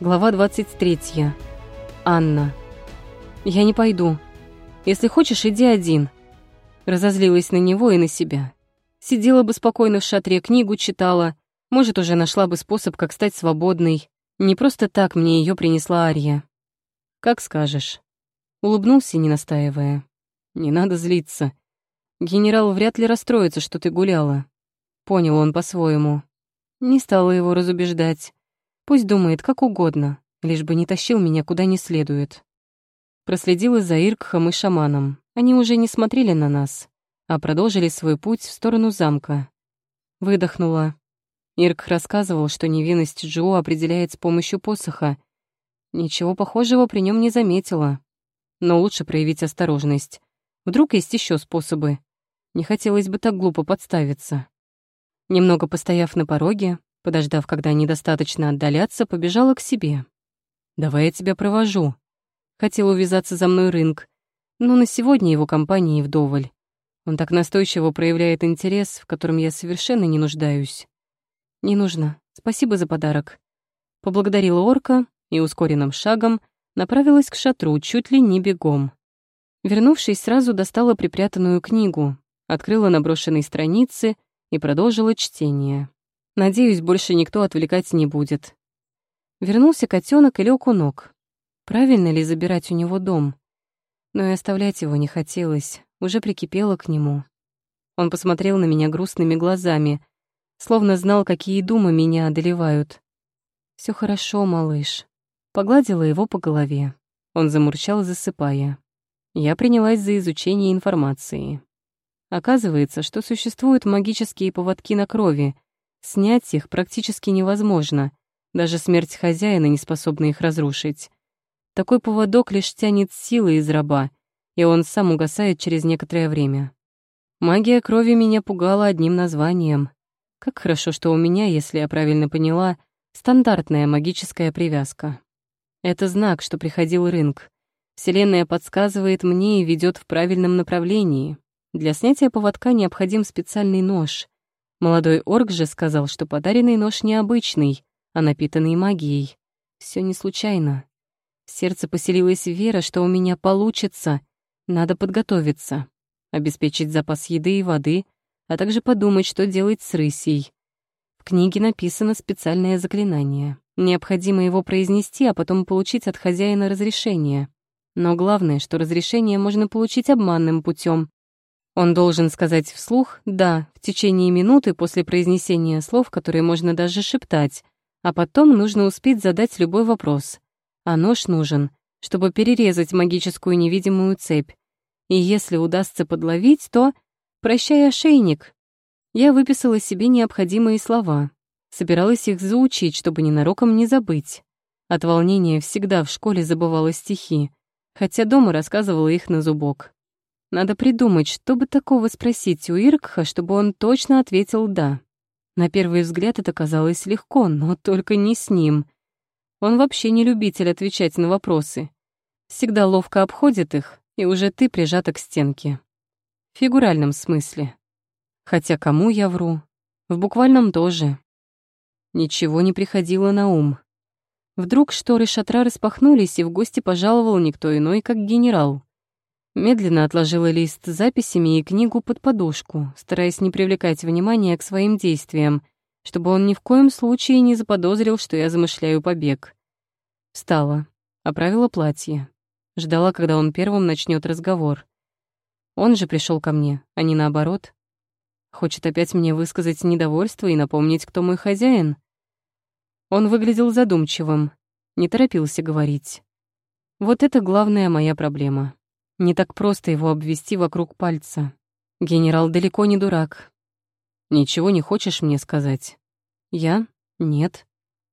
Глава 23. Анна. «Я не пойду. Если хочешь, иди один». Разозлилась на него и на себя. Сидела бы спокойно в шатре, книгу читала. Может, уже нашла бы способ, как стать свободной. Не просто так мне ее принесла Ария. «Как скажешь». Улыбнулся, не настаивая. «Не надо злиться. Генерал вряд ли расстроится, что ты гуляла». Понял он по-своему. Не стала его разубеждать. Пусть думает как угодно, лишь бы не тащил меня куда не следует. Проследила за Иркхом и шаманом. Они уже не смотрели на нас, а продолжили свой путь в сторону замка. Выдохнула. Иркх рассказывал, что невинность Джо определяет с помощью посоха. Ничего похожего при нем не заметила. Но лучше проявить осторожность. Вдруг есть еще способы. Не хотелось бы так глупо подставиться. Немного постояв на пороге, Подождав, когда они достаточно отдалятся, побежала к себе. «Давай я тебя провожу». Хотел увязаться за мной рынок, но на сегодня его компании вдоволь. Он так настойчиво проявляет интерес, в котором я совершенно не нуждаюсь. «Не нужно. Спасибо за подарок». Поблагодарила орка и ускоренным шагом направилась к шатру, чуть ли не бегом. Вернувшись, сразу достала припрятанную книгу, открыла наброшенные страницы и продолжила чтение. Надеюсь, больше никто отвлекать не будет. Вернулся котенок и лег у ног. Правильно ли забирать у него дом? Но и оставлять его не хотелось, уже прикипела к нему. Он посмотрел на меня грустными глазами, словно знал, какие думы меня одолевают. Все хорошо, малыш». Погладила его по голове. Он замурчал, засыпая. Я принялась за изучение информации. Оказывается, что существуют магические поводки на крови — Снять их практически невозможно. Даже смерть хозяина не способна их разрушить. Такой поводок лишь тянет силы из раба, и он сам угасает через некоторое время. Магия крови меня пугала одним названием. Как хорошо, что у меня, если я правильно поняла, стандартная магическая привязка. Это знак, что приходил рынок. Вселенная подсказывает мне и ведет в правильном направлении. Для снятия поводка необходим специальный нож. Молодой орк же сказал, что подаренный нож необычный, а напитанный магией. Все не случайно. В сердце поселилась вера, что у меня получится. Надо подготовиться, обеспечить запас еды и воды, а также подумать, что делать с рысей. В книге написано специальное заклинание. Необходимо его произнести, а потом получить от хозяина разрешение. Но главное, что разрешение можно получить обманным путем, он должен сказать вслух «да» в течение минуты после произнесения слов, которые можно даже шептать, а потом нужно успеть задать любой вопрос. А нож нужен, чтобы перерезать магическую невидимую цепь. И если удастся подловить, то «прощай, ошейник». Я выписала себе необходимые слова. Собиралась их заучить, чтобы ненароком не забыть. От волнения всегда в школе забывала стихи, хотя дома рассказывала их на зубок. Надо придумать, чтобы такого спросить у Иркха, чтобы он точно ответил «да». На первый взгляд это казалось легко, но только не с ним. Он вообще не любитель отвечать на вопросы. Всегда ловко обходит их, и уже ты прижата к стенке. В фигуральном смысле. Хотя кому я вру? В буквальном тоже. Ничего не приходило на ум. Вдруг шторы шатра распахнулись, и в гости пожаловал никто иной, как генерал. Медленно отложила лист с записями и книгу под подушку, стараясь не привлекать внимания к своим действиям, чтобы он ни в коем случае не заподозрил, что я замышляю побег. Встала, оправила платье, ждала, когда он первым начнет разговор. Он же пришел ко мне, а не наоборот. Хочет опять мне высказать недовольство и напомнить, кто мой хозяин. Он выглядел задумчивым, не торопился говорить. Вот это главная моя проблема. Не так просто его обвести вокруг пальца. Генерал далеко не дурак. «Ничего не хочешь мне сказать?» «Я? Нет».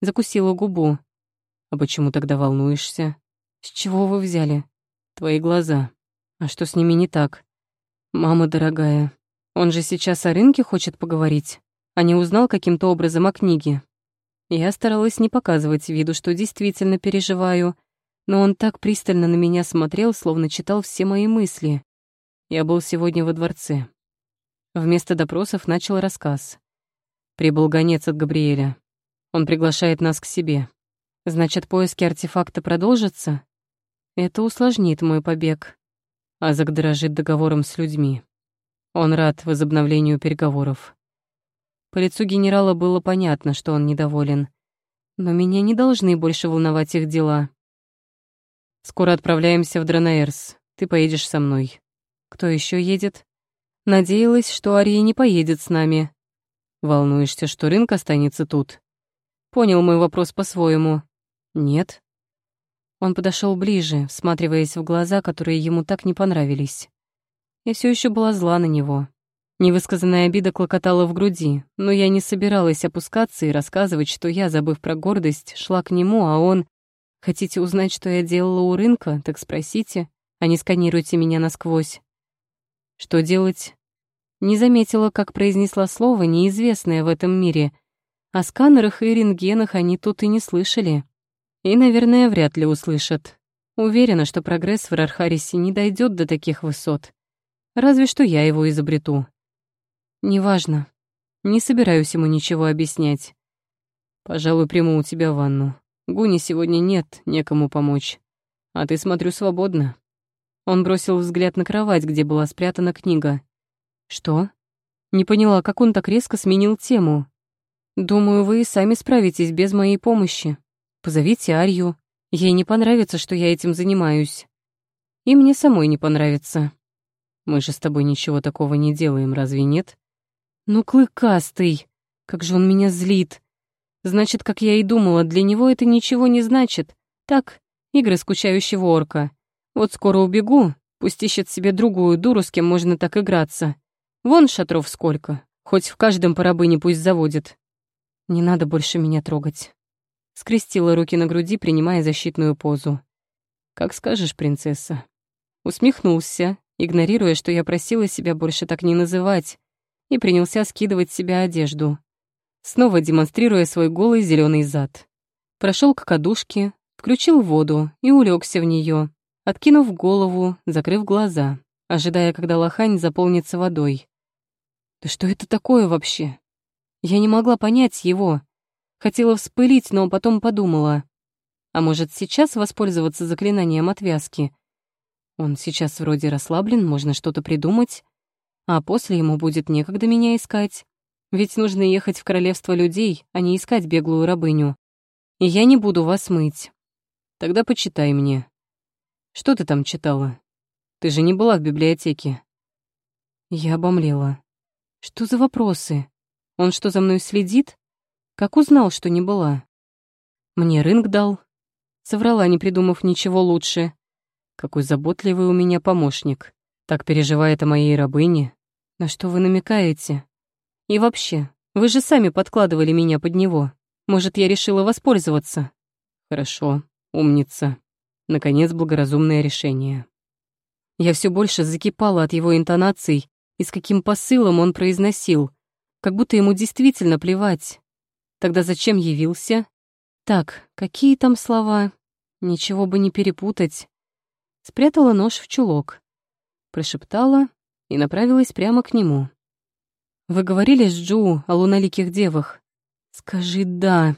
Закусила губу. «А почему тогда волнуешься?» «С чего вы взяли?» «Твои глаза. А что с ними не так?» «Мама дорогая, он же сейчас о рынке хочет поговорить, а не узнал каким-то образом о книге». Я старалась не показывать виду, что действительно переживаю, но он так пристально на меня смотрел, словно читал все мои мысли. Я был сегодня во дворце. Вместо допросов начал рассказ. Прибыл гонец от Габриэля. Он приглашает нас к себе. Значит, поиски артефакта продолжатся? Это усложнит мой побег. Азак дорожит договором с людьми. Он рад возобновлению переговоров. По лицу генерала было понятно, что он недоволен. Но меня не должны больше волновать их дела. Скоро отправляемся в Дранаэрс. Ты поедешь со мной. Кто еще едет? Надеялась, что Ария не поедет с нами. Волнуешься, что рынок останется тут? Понял мой вопрос по-своему. Нет. Он подошел ближе, всматриваясь в глаза, которые ему так не понравились. Я все еще была зла на него. Невысказанная обида клокотала в груди, но я не собиралась опускаться и рассказывать, что я, забыв про гордость, шла к нему, а он... Хотите узнать, что я делала у рынка, так спросите, а не сканируйте меня насквозь. Что делать? Не заметила, как произнесла слово, неизвестное в этом мире. О сканерах и рентгенах они тут и не слышали. И, наверное, вряд ли услышат. Уверена, что прогресс в Рархарисе не дойдет до таких высот. Разве что я его изобрету. Неважно. Не собираюсь ему ничего объяснять. Пожалуй, приму у тебя ванну. Гуни сегодня нет, некому помочь. А ты, смотрю, свободна. Он бросил взгляд на кровать, где была спрятана книга. Что? Не поняла, как он так резко сменил тему. Думаю, вы и сами справитесь без моей помощи. Позовите Арью. Ей не понравится, что я этим занимаюсь. И мне самой не понравится. Мы же с тобой ничего такого не делаем, разве нет? Ну, клыкастый. Как же он меня злит. Значит, как я и думала, для него это ничего не значит. Так, игры скучающего орка. Вот скоро убегу, пусть ищет себе другую дуру, с кем можно так играться. Вон шатров сколько, хоть в каждом по рабыне пусть заводит. Не надо больше меня трогать. Скрестила руки на груди, принимая защитную позу. «Как скажешь, принцесса». Усмехнулся, игнорируя, что я просила себя больше так не называть, и принялся скидывать с себя одежду снова демонстрируя свой голый зеленый зад. Прошел к кадушке, включил воду и улегся в нее, откинув голову, закрыв глаза, ожидая, когда лохань заполнится водой. Да что это такое вообще? Я не могла понять его. Хотела вспылить, но потом подумала. А может, сейчас воспользоваться заклинанием отвязки? Он сейчас вроде расслаблен, можно что-то придумать, а после ему будет некогда меня искать. Ведь нужно ехать в королевство людей, а не искать беглую рабыню. И я не буду вас мыть. Тогда почитай мне. Что ты там читала? Ты же не была в библиотеке. Я обомлела. Что за вопросы? Он что, за мной следит? Как узнал, что не была? Мне рынок дал. Соврала, не придумав ничего лучше. Какой заботливый у меня помощник. Так переживает о моей рабыне. На что вы намекаете? И вообще, вы же сами подкладывали меня под него. Может, я решила воспользоваться? Хорошо, умница. Наконец, благоразумное решение. Я все больше закипала от его интонаций и с каким посылом он произносил, как будто ему действительно плевать. Тогда зачем явился? Так, какие там слова? Ничего бы не перепутать. Спрятала нож в чулок, прошептала и направилась прямо к нему. Вы говорили с Джу о луналиких девах? Скажи «да».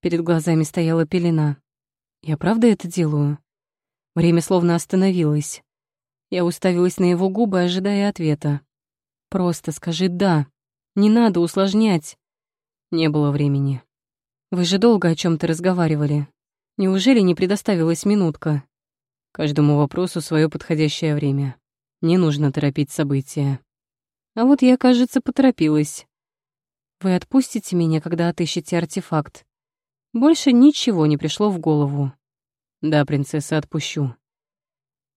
Перед глазами стояла пелена. Я правда это делаю? Время словно остановилось. Я уставилась на его губы, ожидая ответа. Просто скажи «да». Не надо усложнять. Не было времени. Вы же долго о чем то разговаривали. Неужели не предоставилась минутка? Каждому вопросу свое подходящее время. Не нужно торопить события. А вот я, кажется, поторопилась. Вы отпустите меня, когда отыщете артефакт. Больше ничего не пришло в голову. Да, принцесса, отпущу.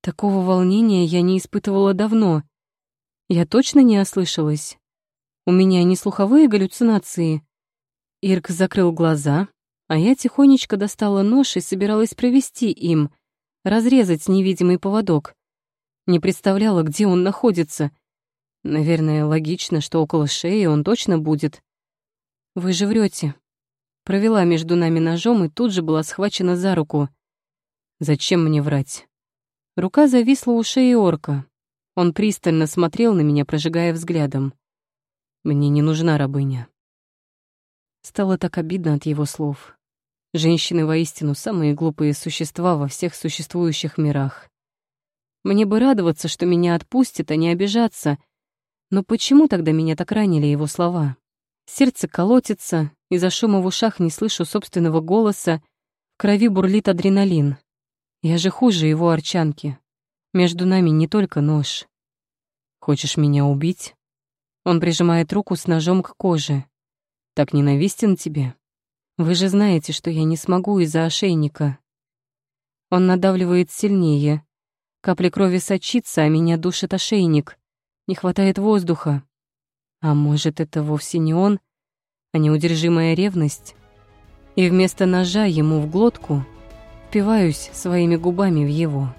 Такого волнения я не испытывала давно. Я точно не ослышалась. У меня не слуховые галлюцинации. Ирк закрыл глаза, а я тихонечко достала нож и собиралась провести им, разрезать невидимый поводок. Не представляла, где он находится — Наверное, логично, что около шеи он точно будет. Вы же врете. Провела между нами ножом и тут же была схвачена за руку. Зачем мне врать? Рука зависла у шеи орка. Он пристально смотрел на меня, прожигая взглядом. Мне не нужна рабыня. Стало так обидно от его слов. Женщины воистину самые глупые существа во всех существующих мирах. Мне бы радоваться, что меня отпустят, а не обижаться. Но почему тогда меня так ранили его слова? Сердце колотится, из-за шума в ушах не слышу собственного голоса, в крови бурлит адреналин. Я же хуже его арчанки. Между нами не только нож. Хочешь меня убить? Он прижимает руку с ножом к коже. Так ненавистен тебе? Вы же знаете, что я не смогу из-за ошейника. Он надавливает сильнее. Капли крови сочится, а меня душит ошейник. Не хватает воздуха. А может, это вовсе не он, а неудержимая ревность? И вместо ножа ему в глотку впиваюсь своими губами в его.